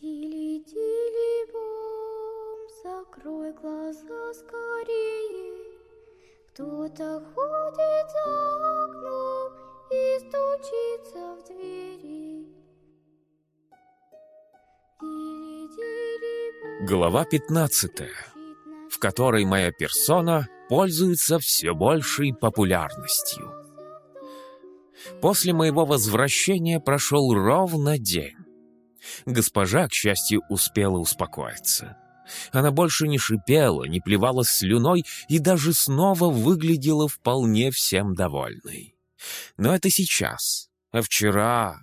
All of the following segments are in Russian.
Тили-тили-бом, закрой глаза скорее. Кто-то ходит за окном и стучится в двери. Глава 15, в которой моя персона пользуется все большей популярностью. После моего возвращения прошел ровно день. Госпожа, к счастью, успела успокоиться. Она больше не шипела, не плевалась слюной и даже снова выглядела вполне всем довольной. Но это сейчас. А вчера...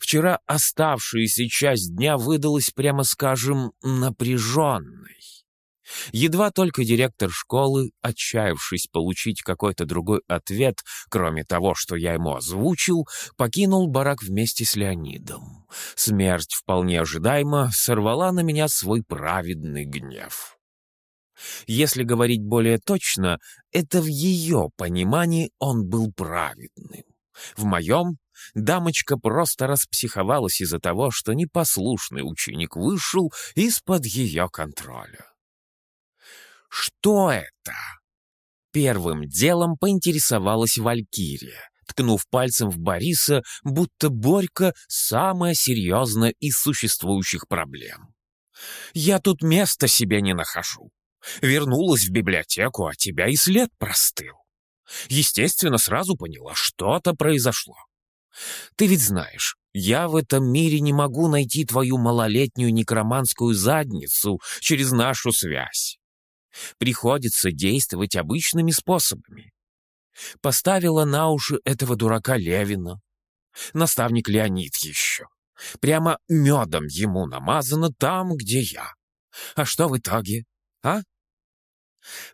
Вчера оставшаяся часть дня выдалась, прямо скажем, напряженной. Едва только директор школы, отчаявшись получить какой-то другой ответ, кроме того, что я ему озвучил, покинул барак вместе с Леонидом. Смерть, вполне ожидаемо, сорвала на меня свой праведный гнев. Если говорить более точно, это в ее понимании он был праведным. В моем дамочка просто распсиховалась из-за того, что непослушный ученик вышел из-под ее контроля. «Что это?» Первым делом поинтересовалась Валькирия, ткнув пальцем в Бориса, будто Борька — самая серьезная из существующих проблем. «Я тут места себе не нахожу. Вернулась в библиотеку, а тебя и след простыл. Естественно, сразу поняла, что-то произошло. Ты ведь знаешь, я в этом мире не могу найти твою малолетнюю некроманскую задницу через нашу связь. Приходится действовать обычными способами. Поставила на уши этого дурака Левина. Наставник Леонид еще. Прямо медом ему намазано там, где я. А что в итоге, а?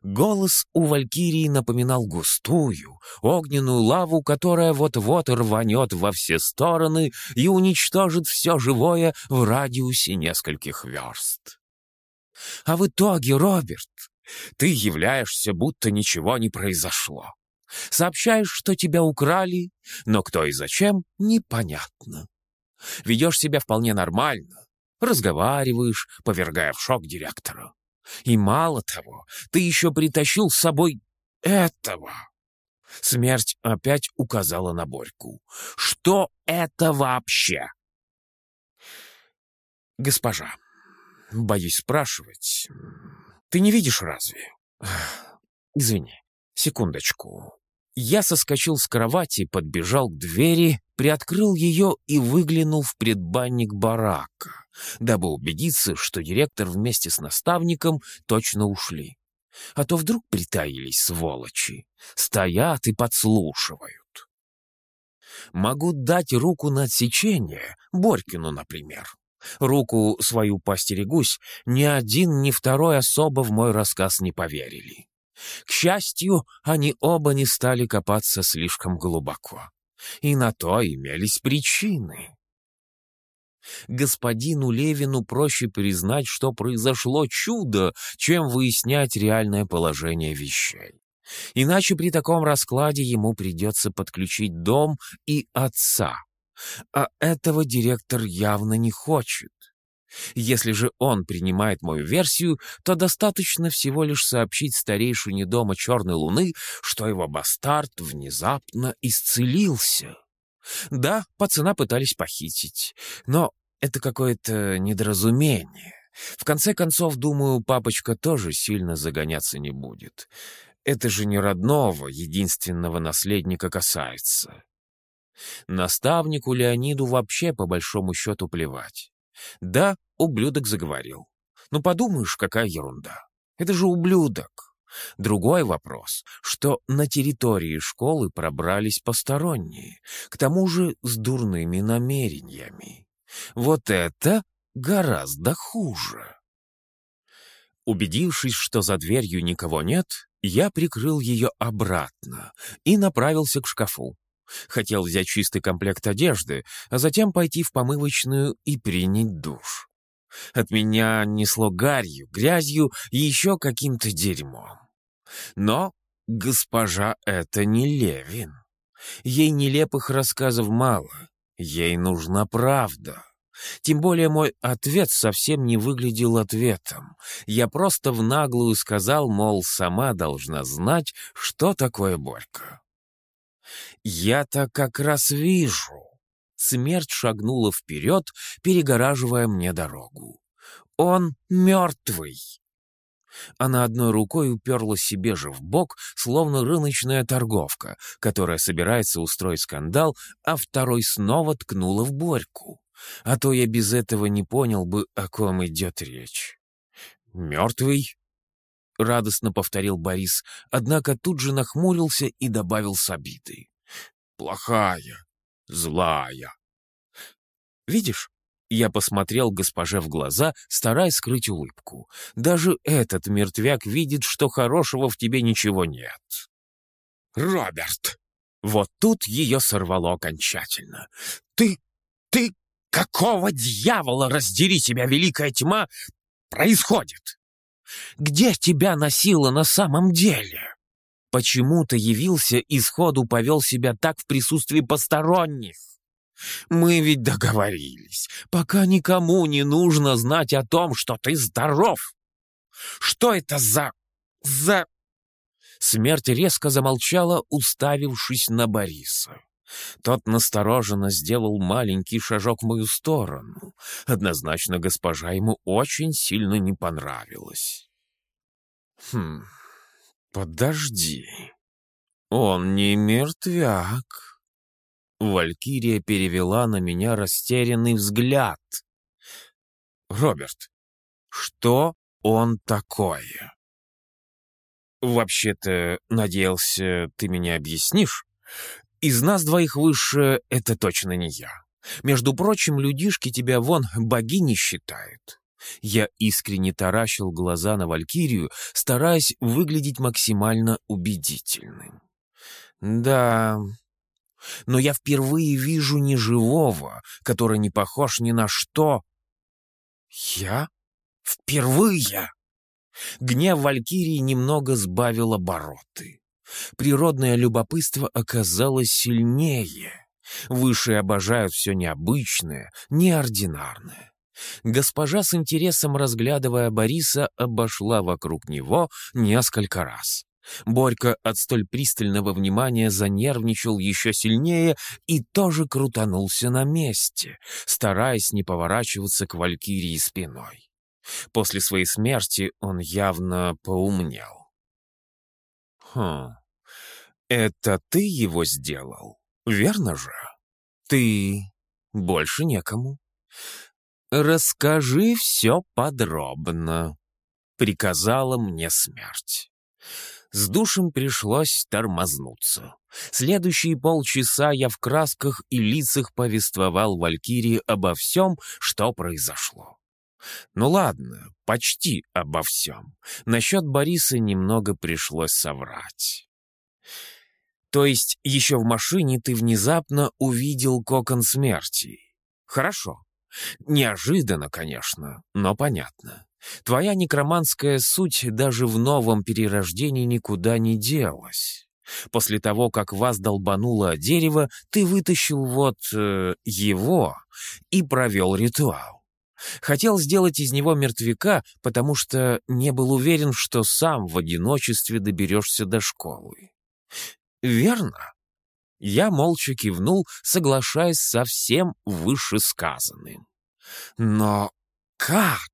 Голос у Валькирии напоминал густую, огненную лаву, которая вот-вот рванет во все стороны и уничтожит все живое в радиусе нескольких верст. А в итоге, Роберт, ты являешься, будто ничего не произошло. Сообщаешь, что тебя украли, но кто и зачем — непонятно. Ведешь себя вполне нормально, разговариваешь, повергая в шок директора. И мало того, ты еще притащил с собой этого. Смерть опять указала на Борьку. Что это вообще? Госпожа, боюсь спрашивать. Ты не видишь разве? Извини, секундочку. Я соскочил с кровати, подбежал к двери, приоткрыл ее и выглянул в предбанник барака, дабы убедиться, что директор вместе с наставником точно ушли. А то вдруг притаились сволочи, стоят и подслушивают. Могу дать руку на отсечение, Борькину, например. Руку свою постерегусь, ни один, ни второй особо в мой рассказ не поверили. К счастью, они оба не стали копаться слишком глубоко. И на то имелись причины. Господину Левину проще признать, что произошло чудо, чем выяснять реальное положение вещей. Иначе при таком раскладе ему придется подключить дом и отца. А этого директор явно не хочет. Если же он принимает мою версию, то достаточно всего лишь сообщить старейшине дома Черной Луны, что его бастард внезапно исцелился. Да, пацана пытались похитить, но это какое-то недоразумение. В конце концов, думаю, папочка тоже сильно загоняться не будет. Это же не родного, единственного наследника касается. Наставнику Леониду вообще по большому счету плевать. Да, ублюдок заговорил. Ну подумаешь, какая ерунда. Это же ублюдок. Другой вопрос, что на территории школы пробрались посторонние, к тому же с дурными намерениями. Вот это гораздо хуже. Убедившись, что за дверью никого нет, я прикрыл ее обратно и направился к шкафу. Хотел взять чистый комплект одежды, а затем пойти в помывочную и принять душ. От меня несло гарью, грязью и еще каким-то дерьмом. Но госпожа это не Левин. Ей нелепых рассказов мало. Ей нужна правда. Тем более мой ответ совсем не выглядел ответом. Я просто в наглую сказал, мол, сама должна знать, что такое Борька. «Я-то как раз вижу». Смерть шагнула вперед, перегораживая мне дорогу. «Он мертвый!» Она одной рукой уперла себе же в бок, словно рыночная торговка, которая собирается устроить скандал, а второй снова ткнула в Борьку. А то я без этого не понял бы, о ком идет речь. «Мертвый?» — радостно повторил Борис, однако тут же нахмурился и добавил с обидой. «Плохая, злая». «Видишь?» Я посмотрел госпоже в глаза, стараясь скрыть улыбку. «Даже этот мертвяк видит, что хорошего в тебе ничего нет». «Роберт!» Вот тут ее сорвало окончательно. «Ты... ты... какого дьявола, раздери тебя, великая тьма, происходит? Где тебя носило на самом деле?» Почему ты явился и сходу повел себя так в присутствии посторонних? Мы ведь договорились, пока никому не нужно знать о том, что ты здоров. Что это за... за... Смерть резко замолчала, уставившись на Бориса. Тот настороженно сделал маленький шажок в мою сторону. Однозначно госпожа ему очень сильно не понравилась. Хм... «Подожди, он не мертвяк». Валькирия перевела на меня растерянный взгляд. «Роберт, что он такое?» «Вообще-то, надеялся, ты меня объяснишь. Из нас двоих выше это точно не я. Между прочим, людишки тебя вон богини считают. Я искренне таращил глаза на Валькирию, стараясь выглядеть максимально убедительным. «Да, но я впервые вижу неживого, который не похож ни на что». «Я? Впервые?» Гнев Валькирии немного сбавил обороты. Природное любопытство оказалось сильнее. Высшие обожают все необычное, неординарное. Госпожа с интересом, разглядывая Бориса, обошла вокруг него несколько раз. Борька от столь пристального внимания занервничал еще сильнее и тоже крутанулся на месте, стараясь не поворачиваться к Валькирии спиной. После своей смерти он явно поумнел. «Хм, это ты его сделал, верно же? Ты больше некому. «Расскажи все подробно», — приказала мне смерть. С душем пришлось тормознуться. Следующие полчаса я в красках и лицах повествовал Валькирии обо всем, что произошло. Ну ладно, почти обо всем. Насчет Бориса немного пришлось соврать. То есть еще в машине ты внезапно увидел кокон смерти. Хорошо. Неожиданно, конечно, но понятно. Твоя некроманская суть даже в новом перерождении никуда не делась. После того, как вас долбануло дерево, ты вытащил вот э, его и провел ритуал. Хотел сделать из него мертвяка, потому что не был уверен, что сам в одиночестве доберешься до школы. Верно? Я молча кивнул, соглашаясь со всем вышесказанным. Но как?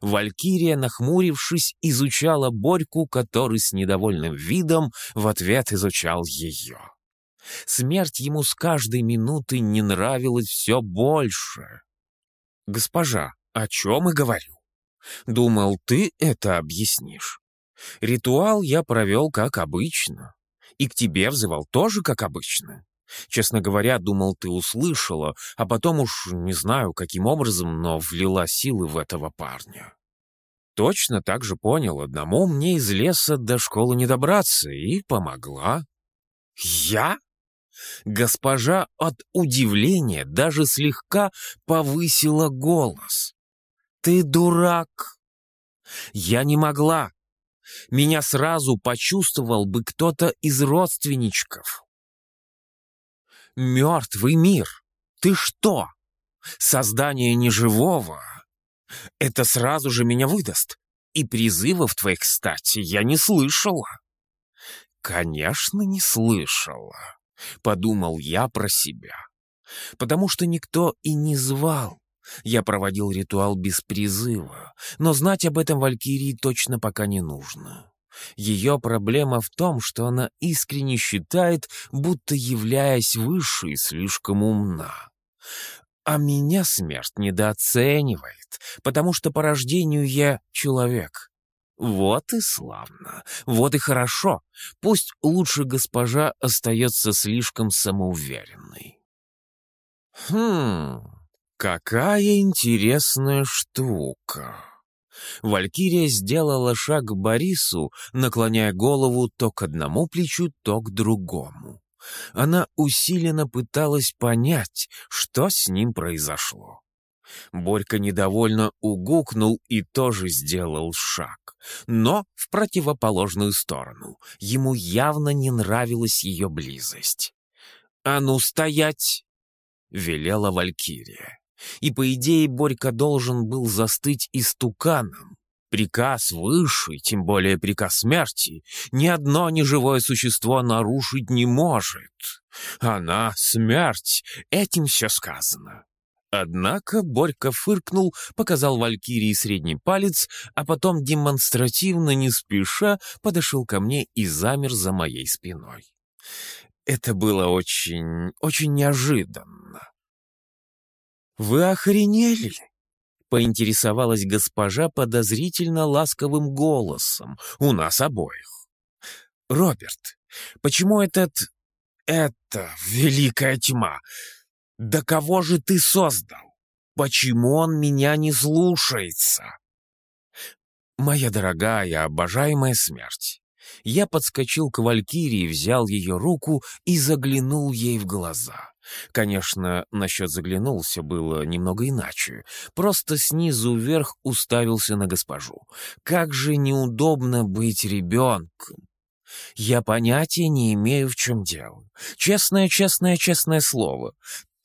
Валькирия, нахмурившись, изучала Борьку, который с недовольным видом в ответ изучал ее. Смерть ему с каждой минуты не нравилась все больше. «Госпожа, о чем и говорю. Думал, ты это объяснишь. Ритуал я провел как обычно. И к тебе взывал тоже, как обычно. Честно говоря, думал, ты услышала, а потом уж не знаю, каким образом, но влила силы в этого парня. Точно так же понял, одному мне из леса до школы не добраться, и помогла. Я? Госпожа от удивления даже слегка повысила голос. «Ты дурак!» «Я не могла меня сразу почувствовал бы кто-то из родственничков. Мертвый мир! Ты что? создание неживого, это сразу же меня выдаст. И призывов твоих, кстати, я не слышала. Конечно, не слышала, подумал я про себя. Потому что никто и не звал. Я проводил ритуал без призыва, но знать об этом Валькирии точно пока не нужно. Ее проблема в том, что она искренне считает, будто, являясь высшей, слишком умна. А меня смерть недооценивает, потому что по рождению я человек. Вот и славно, вот и хорошо. Пусть лучше госпожа остается слишком самоуверенной. Хм, какая интересная штука. Валькирия сделала шаг к Борису, наклоняя голову то к одному плечу, то к другому. Она усиленно пыталась понять, что с ним произошло. Борька недовольно угукнул и тоже сделал шаг, но в противоположную сторону. Ему явно не нравилась ее близость. «А ну, стоять!» — велела Валькирия. И, по идее, Борька должен был застыть истуканом, Приказ высший, тем более приказ смерти, ни одно неживое существо нарушить не может. Она — смерть, этим все сказано. Однако Борька фыркнул, показал Валькирии средний палец, а потом демонстративно, не спеша, подошел ко мне и замер за моей спиной. Это было очень, очень неожиданно. «Вы охренели?» поинтересовалась госпожа подозрительно ласковым голосом у нас обоих. «Роберт, почему этот... это великая тьма? Да кого же ты создал? Почему он меня не слушается?» «Моя дорогая, обожаемая смерть». Я подскочил к Валькирии, взял ее руку и заглянул ей в глаза. Конечно, насчет заглянул все было немного иначе. Просто снизу вверх уставился на госпожу. Как же неудобно быть ребенком. Я понятия не имею, в чем дело. Честное, честное, честное слово.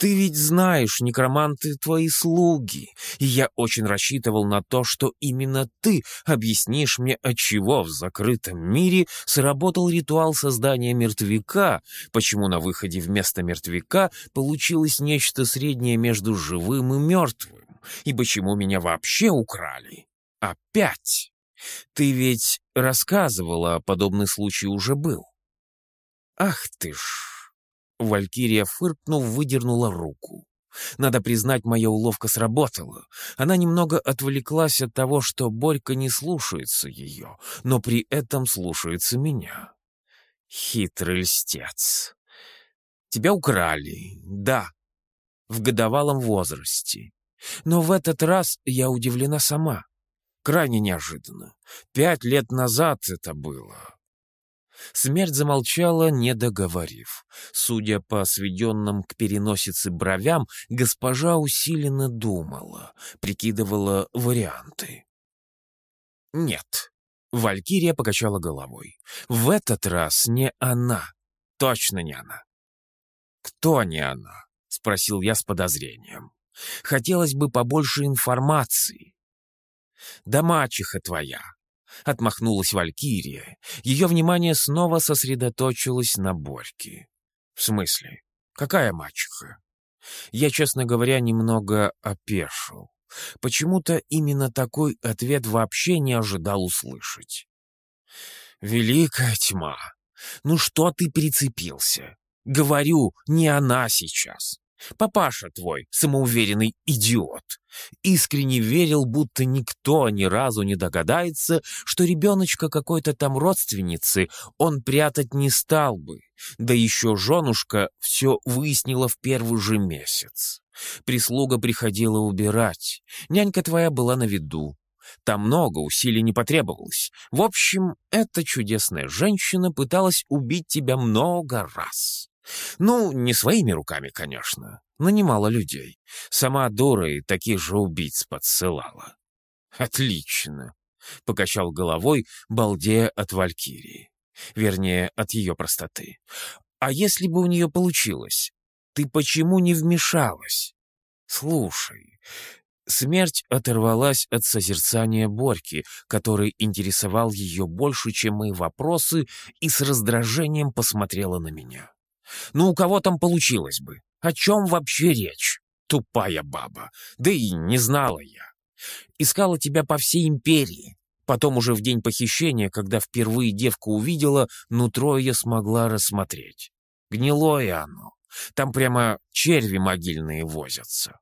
Ты ведь знаешь, некроманты твои слуги, и я очень рассчитывал на то, что именно ты объяснишь мне, отчего в закрытом мире сработал ритуал создания мертвяка, почему на выходе вместо мертвяка получилось нечто среднее между живым и мертвым, и почему меня вообще украли. Опять. Ты ведь рассказывала, подобный случай уже был. Ах ты ж... Валькирия, фыркнув, выдернула руку. Надо признать, моя уловка сработала. Она немного отвлеклась от того, что Борька не слушается ее, но при этом слушается меня. Хитрый льстец. Тебя украли, да, в годовалом возрасте. Но в этот раз я удивлена сама. Крайне неожиданно. Пять лет назад это было. Смерть замолчала, не договорив. Судя по сведенным к переносице бровям, госпожа усиленно думала, прикидывала варианты. «Нет», — Валькирия покачала головой. «В этот раз не она. Точно не она». «Кто не она?» — спросил я с подозрением. «Хотелось бы побольше информации». «Да мачеха твоя», — отмахнулась Валькирия. Ее внимание снова сосредоточилось на Борьке. «В смысле? Какая мачеха?» Я, честно говоря, немного опешил. Почему-то именно такой ответ вообще не ожидал услышать. «Великая тьма! Ну что ты прицепился? Говорю, не она сейчас. Папаша твой, самоуверенный идиот, искренне верил, будто никто ни разу не догадается, что ребеночка какой-то там родственницы он прятать не стал бы. Да еще женушка все выяснила в первый же месяц. Прислуга приходила убирать. Нянька твоя была на виду. Там много усилий не потребовалось. В общем, эта чудесная женщина пыталась убить тебя много раз. Ну, не своими руками, конечно. Нанимала людей. Сама дура и таких же убийц подсылала. «Отлично!» — покачал головой, балдея от Валькирии. Вернее, от ее простоты. «А если бы у нее получилось? Ты почему не вмешалась?» Слушай, смерть оторвалась от созерцания Борьки, который интересовал ее больше, чем мои вопросы, и с раздражением посмотрела на меня. Ну, у кого там получилось бы? О чем вообще речь? Тупая баба. Да и не знала я. Искала тебя по всей империи. Потом уже в день похищения, когда впервые девку увидела, нутро ее смогла рассмотреть. Гнилое оно. Там прямо черви могильные возятся.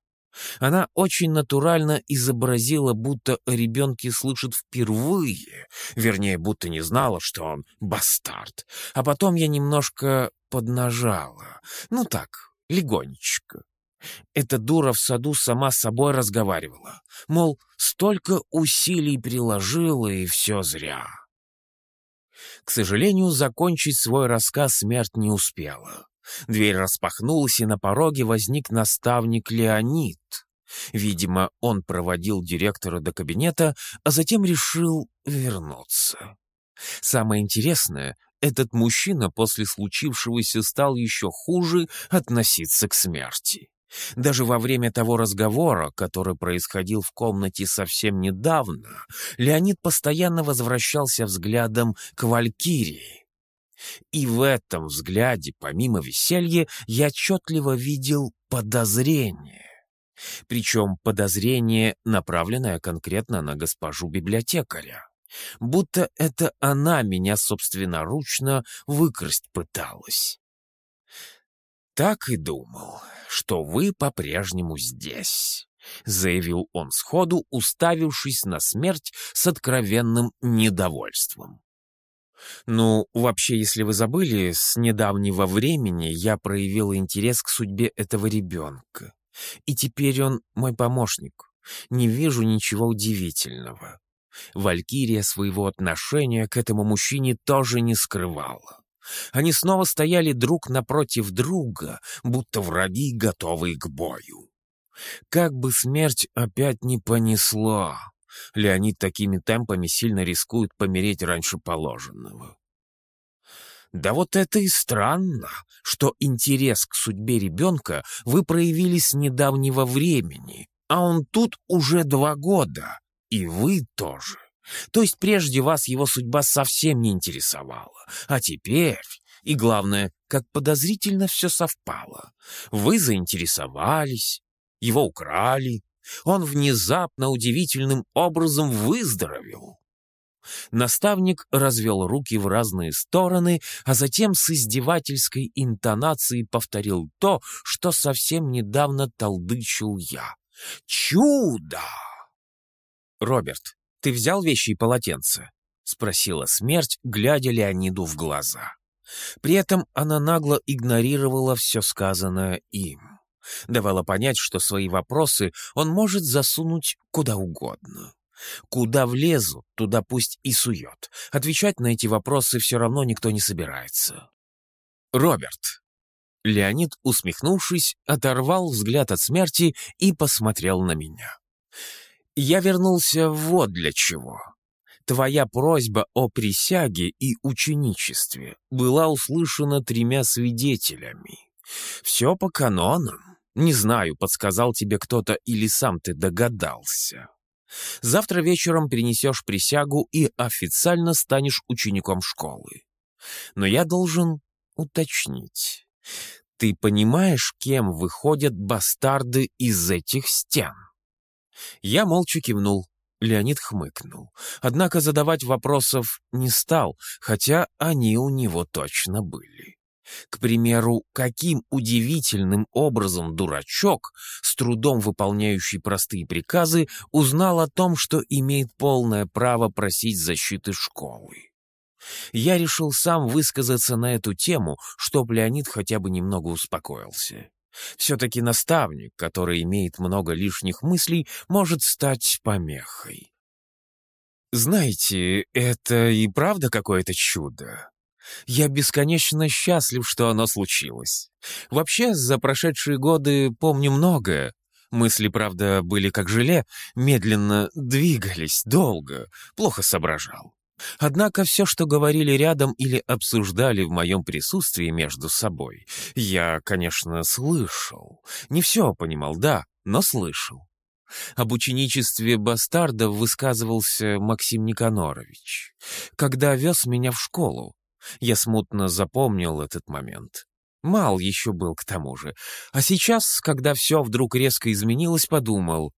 Она очень натурально изобразила, будто о ребенке слышит впервые, вернее, будто не знала, что он бастард. А потом я немножко поднажала. Ну так, легонечко. Эта дура в саду сама с собой разговаривала. Мол, столько усилий приложила, и все зря. К сожалению, закончить свой рассказ смерть не успела. Дверь распахнулась, и на пороге возник наставник Леонид. Видимо, он проводил директора до кабинета, а затем решил вернуться. Самое интересное, этот мужчина после случившегося стал еще хуже относиться к смерти. Даже во время того разговора, который происходил в комнате совсем недавно, Леонид постоянно возвращался взглядом к Валькирии. И в этом взгляде, помимо веселья, я отчетливо видел подозрение. Причем подозрение, направленное конкретно на госпожу библиотекаря. Будто это она меня собственноручно выкрасть пыталась. «Так и думал, что вы по-прежнему здесь», — заявил он сходу, уставившись на смерть с откровенным недовольством. Ну, вообще, если вы забыли, с недавнего времени я проявил интерес к судьбе этого ребенка. И теперь он мой помощник. Не вижу ничего удивительного. Валькирия своего отношения к этому мужчине тоже не скрывала. Они снова стояли друг напротив друга, будто враги, готовые к бою. Как бы смерть опять не понесла, Леонид такими темпами сильно рискует помереть раньше положенного. Да вот это и странно, что интерес к судьбе ребенка вы проявили с недавнего времени, а он тут уже два года, и вы тоже. То есть прежде вас его судьба совсем не интересовала, а теперь, и главное, как подозрительно все совпало. Вы заинтересовались, его украли, он внезапно удивительным образом выздоровел. Наставник развел руки в разные стороны, а затем с издевательской интонацией повторил то, что совсем недавно толдычил я. «Чудо!» «Роберт, ты взял вещи и полотенце?» — спросила смерть, глядя Леониду в глаза. При этом она нагло игнорировала все сказанное им давала понять, что свои вопросы он может засунуть куда угодно. Куда влезу, туда пусть и сует. Отвечать на эти вопросы все равно никто не собирается. «Роберт!» Леонид, усмехнувшись, оторвал взгляд от смерти и посмотрел на меня. «Я вернулся вот для чего. Твоя просьба о присяге и ученичестве была услышана тремя свидетелями. Все по канонам. Не знаю, подсказал тебе кто-то или сам ты догадался. Завтра вечером перенесешь присягу и официально станешь учеником школы. Но я должен уточнить. Ты понимаешь, кем выходят бастарды из этих стен? Я молча кивнул. Леонид хмыкнул. Однако задавать вопросов не стал, хотя они у него точно были. К примеру, каким удивительным образом дурачок, с трудом выполняющий простые приказы, узнал о том, что имеет полное право просить защиты школы. Я решил сам высказаться на эту тему, чтоб Леонид хотя бы немного успокоился. Все-таки наставник, который имеет много лишних мыслей, может стать помехой. Знаете, это и правда какое-то чудо. Я бесконечно счастлив, что оно случилось. Вообще, за прошедшие годы помню многое. Мысли, правда, были как желе, медленно двигались, долго, плохо соображал. Однако все, что говорили рядом или обсуждали в моем присутствии между собой, я, конечно, слышал. Не все понимал, да, но слышал. Об ученичестве бастардов высказывался Максим Никанорович. Когда вез меня в школу, я смутно запомнил этот момент. Мал еще был к тому же. А сейчас, когда все вдруг резко изменилось, подумал.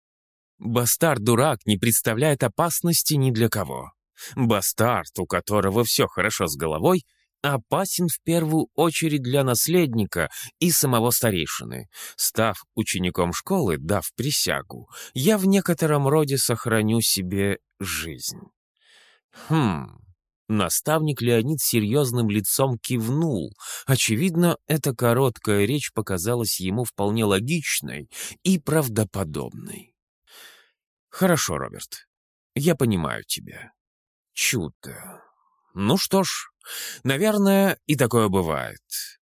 Бастард-дурак не представляет опасности ни для кого. Бастард, у которого все хорошо с головой, опасен в первую очередь для наследника и самого старейшины. Став учеником школы, дав присягу, я в некотором роде сохраню себе жизнь. Хм... Наставник Леонид серьезным лицом кивнул. Очевидно, эта короткая речь показалась ему вполне логичной и правдоподобной. «Хорошо, Роберт, я понимаю тебя. Чудо. Ну что ж, наверное, и такое бывает.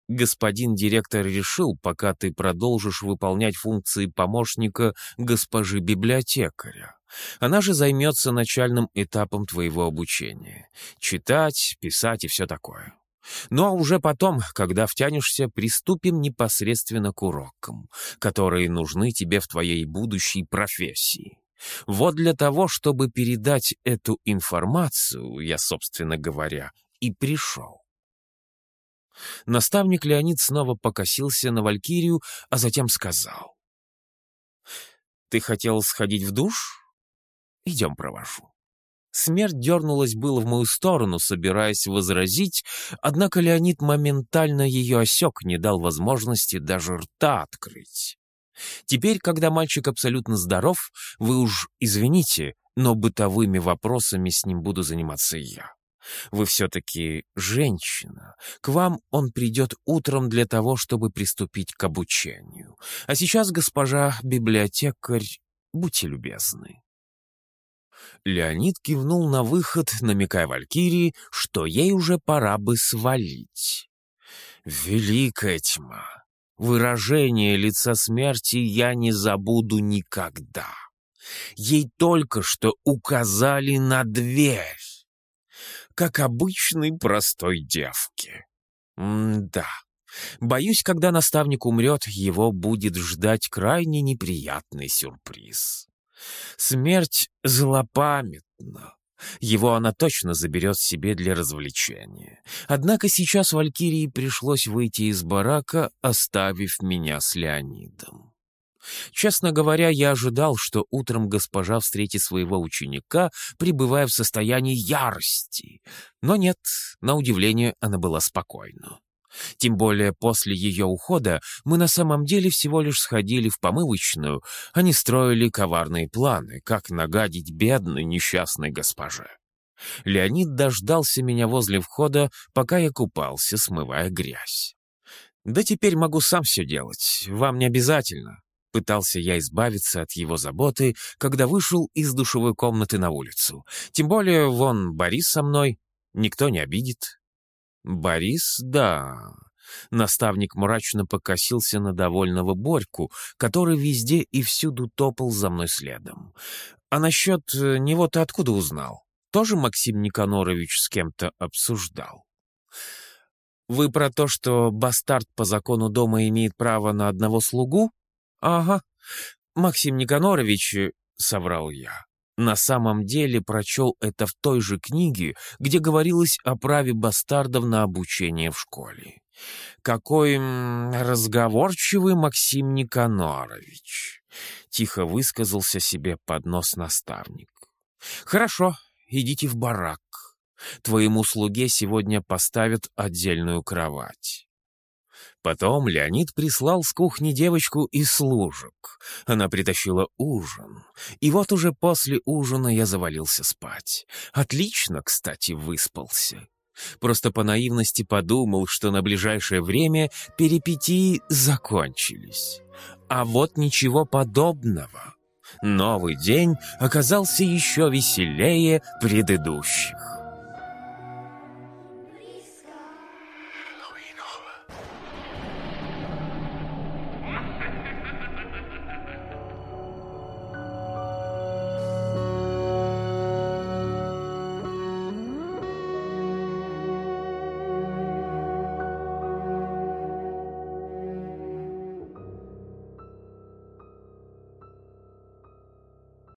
Господин директор решил, пока ты продолжишь выполнять функции помощника госпожи библиотекаря. Она же займется начальным этапом твоего обучения. Читать, писать и все такое. Ну а уже потом, когда втянешься, приступим непосредственно к урокам, которые нужны тебе в твоей будущей профессии. Вот для того, чтобы передать эту информацию, я, собственно говоря, и пришел. Наставник Леонид снова покосился на Валькирию, а затем сказал. «Ты хотел сходить в душ? Идем провожу». Смерть дернулась было в мою сторону, собираясь возразить, однако Леонид моментально ее осек, не дал возможности даже рта открыть. Теперь, когда мальчик абсолютно здоров, вы уж извините, но бытовыми вопросами с ним буду заниматься я. Вы все-таки женщина. К вам он придет утром для того, чтобы приступить к обучению. А сейчас, госпожа библиотекарь, будьте любезны. Леонид кивнул на выход, намекая Валькирии, что ей уже пора бы свалить. Великая тьма! Выражение лица смерти я не забуду никогда. Ей только что указали на дверь как обычной простой девке. М-да. Боюсь, когда наставник умрет, его будет ждать крайне неприятный сюрприз. Смерть злопамятна. Его она точно заберет себе для развлечения. Однако сейчас Валькирии пришлось выйти из барака, оставив меня с Леонидом. Честно говоря, я ожидал, что утром госпожа встретит своего ученика, пребывая в состоянии ярости. Но нет, на удивление она была спокойна. Тем более после ее ухода мы на самом деле всего лишь сходили в помывочную, а не строили коварные планы, как нагадить бедной несчастной госпоже. Леонид дождался меня возле входа, пока я купался, смывая грязь. «Да теперь могу сам все делать, вам не обязательно», Пытался я избавиться от его заботы, когда вышел из душевой комнаты на улицу. Тем более, вон, Борис со мной. Никто не обидит. Борис, да. Наставник мрачно покосился на довольного Борьку, который везде и всюду топал за мной следом. А насчет э, него ты откуда узнал? Тоже Максим Никанорович с кем-то обсуждал? Вы про то, что бастард по закону дома имеет право на одного слугу? «Ага, Максим Никанорович», — соврал я, на самом деле прочел это в той же книге, где говорилось о праве бастардов на обучение в школе. «Какой разговорчивый Максим Никанорович!» — тихо высказался себе под нос наставник. «Хорошо, идите в барак. Твоему слуге сегодня поставят отдельную кровать. Потом Леонид прислал с кухни девочку из служек. Она притащила ужин. И вот уже после ужина я завалился спать. Отлично, кстати, выспался. Просто по наивности подумал, что на ближайшее время перипетии закончились. А вот ничего подобного. Новый день оказался еще веселее предыдущих.